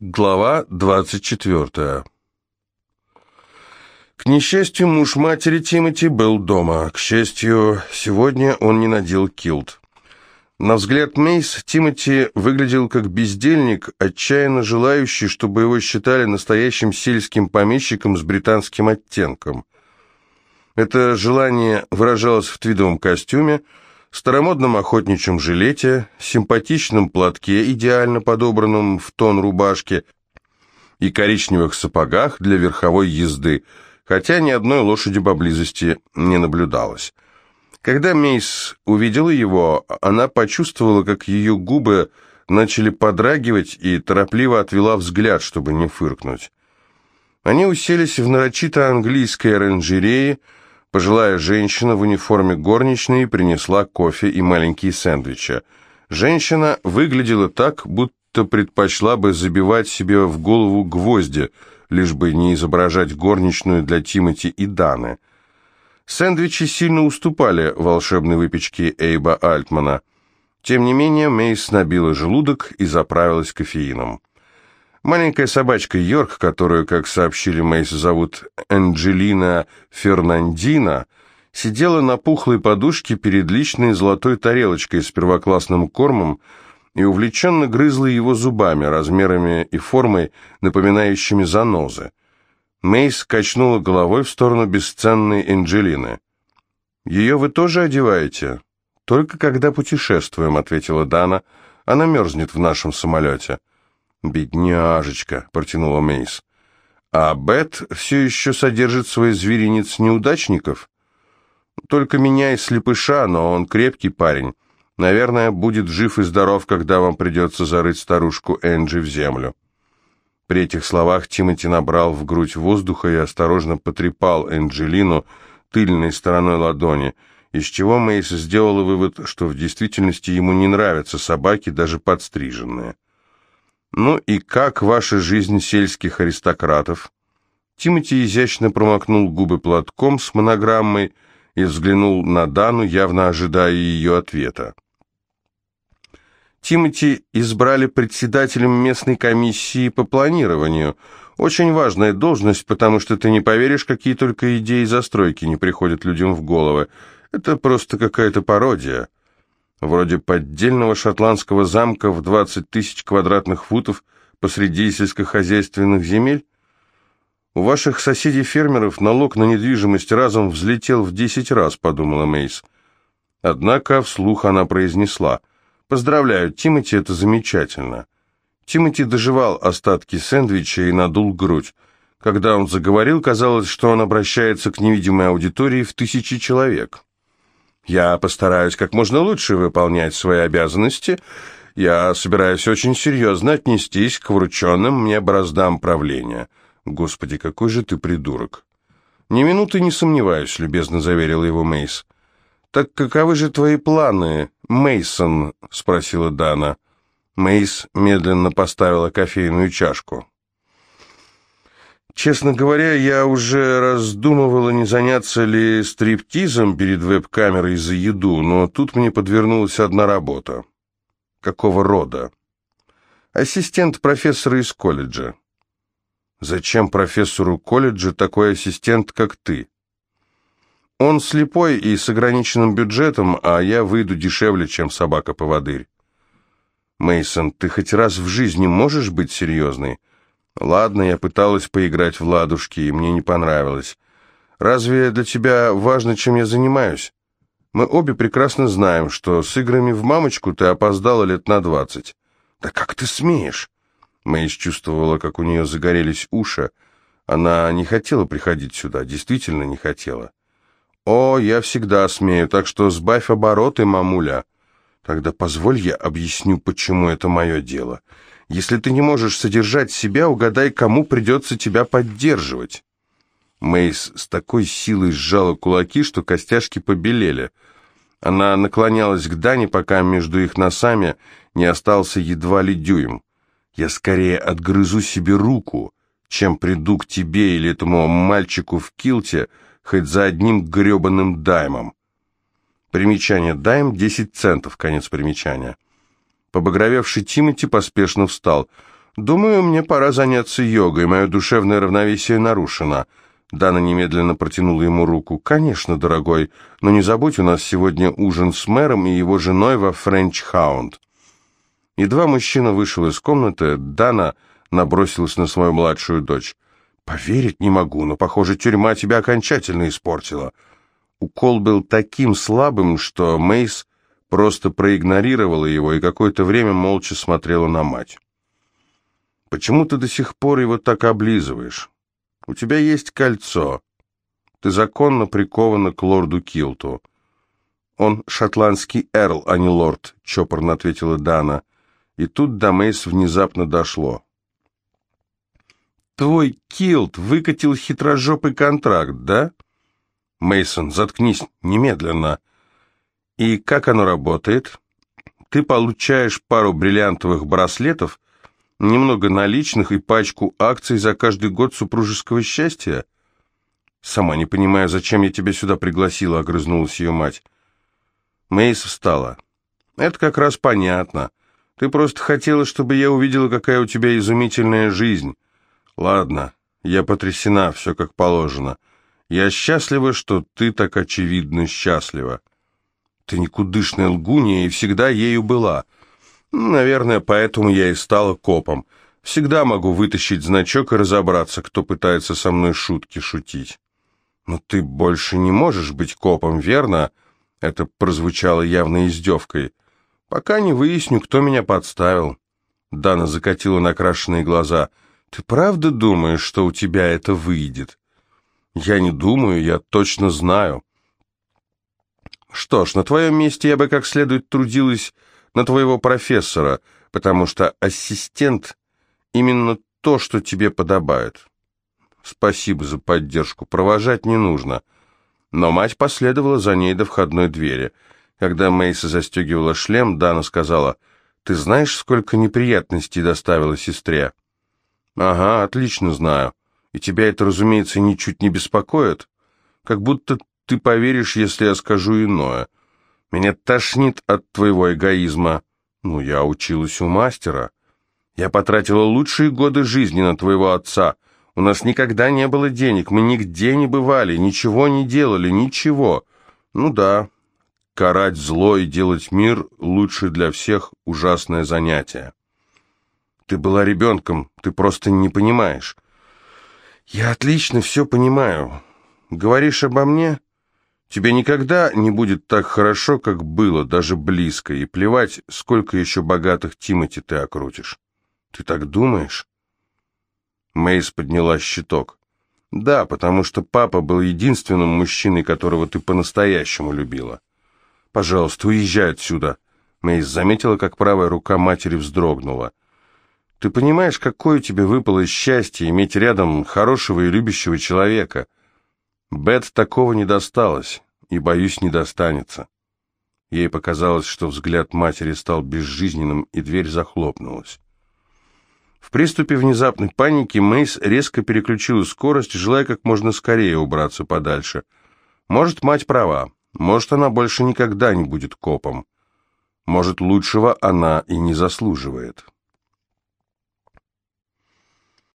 Глава 24 К несчастью, муж матери Тимоти был дома. К счастью, сегодня он не надел килт. На взгляд Мейс, Тимоти выглядел как бездельник, отчаянно желающий, чтобы его считали настоящим сельским помещиком с британским оттенком. Это желание выражалось в твидовом костюме, старомодном охотничьем жилете, симпатичном платке, идеально подобранном в тон рубашки, и коричневых сапогах для верховой езды, хотя ни одной лошади поблизости не наблюдалось. Когда Мейс увидела его, она почувствовала, как ее губы начали подрагивать и торопливо отвела взгляд, чтобы не фыркнуть. Они уселись в нарочито английской оранжерее, Пожилая женщина в униформе горничной принесла кофе и маленькие сэндвичи. Женщина выглядела так, будто предпочла бы забивать себе в голову гвозди, лишь бы не изображать горничную для Тимати и Даны. Сэндвичи сильно уступали волшебной выпечке Эйба Альтмана. Тем не менее, Мейс набила желудок и заправилась кофеином. Маленькая собачка Йорк, которую, как сообщили Мейс, зовут Анджелина Фернандина, сидела на пухлой подушке перед личной золотой тарелочкой с первоклассным кормом и увлеченно грызла его зубами, размерами и формой, напоминающими занозы. Мейс качнула головой в сторону бесценной Анджелины. «Ее вы тоже одеваете?» «Только когда путешествуем», — ответила Дана. «Она мерзнет в нашем самолете». «Бедняжечка», — протянула Мейс. «А Бет все еще содержит свой зверинец неудачников?» «Только меня и слепыша, но он крепкий парень. Наверное, будет жив и здоров, когда вам придется зарыть старушку Энджи в землю». При этих словах Тимоти набрал в грудь воздуха и осторожно потрепал Энджелину тыльной стороной ладони, из чего Мейс сделала вывод, что в действительности ему не нравятся собаки, даже подстриженные. «Ну и как ваша жизнь сельских аристократов?» Тимати изящно промокнул губы платком с монограммой и взглянул на Дану, явно ожидая ее ответа. Тимати избрали председателем местной комиссии по планированию. Очень важная должность, потому что ты не поверишь, какие только идеи застройки не приходят людям в головы. Это просто какая-то пародия вроде поддельного шотландского замка в 20 тысяч квадратных футов посреди сельскохозяйственных земель? У ваших соседей-фермеров налог на недвижимость разом взлетел в 10 раз, подумала Мейс. Однако вслух она произнесла. «Поздравляю, Тимати, это замечательно». Тимати доживал остатки сэндвича и надул грудь. Когда он заговорил, казалось, что он обращается к невидимой аудитории в тысячи человек. Я постараюсь как можно лучше выполнять свои обязанности. Я собираюсь очень серьезно отнестись к врученным мне браздам правления. Господи, какой же ты придурок. Ни минуты не сомневаюсь, любезно заверил его Мейс. Так каковы же твои планы, Мейсон? спросила Дана. Мейс медленно поставила кофейную чашку. Честно говоря, я уже раздумывала, не заняться ли стриптизом перед веб-камерой за еду, но тут мне подвернулась одна работа. Какого рода? Ассистент профессора из колледжа. Зачем профессору колледжа такой ассистент, как ты? Он слепой и с ограниченным бюджетом, а я выйду дешевле, чем собака-поводырь. Мейсон, ты хоть раз в жизни можешь быть серьезной? Ладно, я пыталась поиграть в ладушки, и мне не понравилось. Разве для тебя важно, чем я занимаюсь? Мы обе прекрасно знаем, что с играми в мамочку ты опоздала лет на двадцать. Да как ты смеешь? Мэйс чувствовала, как у нее загорелись уши. Она не хотела приходить сюда, действительно не хотела. «О, я всегда смею, так что сбавь обороты, мамуля». «Тогда позволь я объясню, почему это мое дело. Если ты не можешь содержать себя, угадай, кому придется тебя поддерживать». Мейс с такой силой сжала кулаки, что костяшки побелели. Она наклонялась к Дане, пока между их носами не остался едва ли дюйм. «Я скорее отгрызу себе руку, чем приду к тебе или этому мальчику в килте, хоть за одним гребаным даймом». Примечание «дайм» — 10 центов, конец примечания. Побагровевший Тимати поспешно встал. «Думаю, мне пора заняться йогой, мое душевное равновесие нарушено». Дана немедленно протянула ему руку. «Конечно, дорогой, но не забудь, у нас сегодня ужин с мэром и его женой во Френч Хаунд». Едва мужчина вышел из комнаты, Дана набросилась на свою младшую дочь. «Поверить не могу, но, похоже, тюрьма тебя окончательно испортила». Укол был таким слабым, что Мейс просто проигнорировала его и какое-то время молча смотрела на мать. «Почему ты до сих пор его так облизываешь? У тебя есть кольцо. Ты законно прикована к лорду Килту». «Он шотландский эрл, а не лорд», — чопорно ответила Дана. И тут до Мейс внезапно дошло. Твой Килт выкатил хитрожопый контракт, да? Мейсон, заткнись немедленно. И как оно работает? Ты получаешь пару бриллиантовых браслетов, немного наличных и пачку акций за каждый год супружеского счастья? Сама не понимаю, зачем я тебя сюда пригласила, огрызнулась ее мать. Мейс встала. Это как раз понятно. Ты просто хотела, чтобы я увидела, какая у тебя изумительная жизнь. Ладно, я потрясена, все как положено. Я счастлива, что ты так очевидно счастлива. Ты никудышная лгунья и всегда ею была. Наверное, поэтому я и стала копом. Всегда могу вытащить значок и разобраться, кто пытается со мной шутки шутить. Но ты больше не можешь быть копом, верно? Это прозвучало явно издевкой. Пока не выясню, кто меня подставил. Дана закатила накрашенные глаза — «Ты правда думаешь, что у тебя это выйдет?» «Я не думаю, я точно знаю». «Что ж, на твоем месте я бы как следует трудилась на твоего профессора, потому что ассистент именно то, что тебе подобает». «Спасибо за поддержку, провожать не нужно». Но мать последовала за ней до входной двери. Когда Мейса застегивала шлем, Дана сказала, «Ты знаешь, сколько неприятностей доставила сестре?» «Ага, отлично знаю. И тебя это, разумеется, ничуть не беспокоит. Как будто ты поверишь, если я скажу иное. Меня тошнит от твоего эгоизма. Ну, я училась у мастера. Я потратила лучшие годы жизни на твоего отца. У нас никогда не было денег, мы нигде не бывали, ничего не делали, ничего. Ну да, карать зло и делать мир лучше для всех ужасное занятие. Ты была ребенком, ты просто не понимаешь. Я отлично все понимаю. Говоришь обо мне? Тебе никогда не будет так хорошо, как было, даже близко, и плевать, сколько еще богатых Тимати ты окрутишь. Ты так думаешь? Мейс подняла щиток. Да, потому что папа был единственным мужчиной, которого ты по-настоящему любила. Пожалуйста, уезжай отсюда. Мейс заметила, как правая рука матери вздрогнула. Ты понимаешь, какое тебе выпало счастье иметь рядом хорошего и любящего человека? Бет такого не досталось, и, боюсь, не достанется. Ей показалось, что взгляд матери стал безжизненным, и дверь захлопнулась. В приступе внезапной паники Мейс резко переключила скорость, желая как можно скорее убраться подальше. Может, мать права, может, она больше никогда не будет копом. Может, лучшего она и не заслуживает.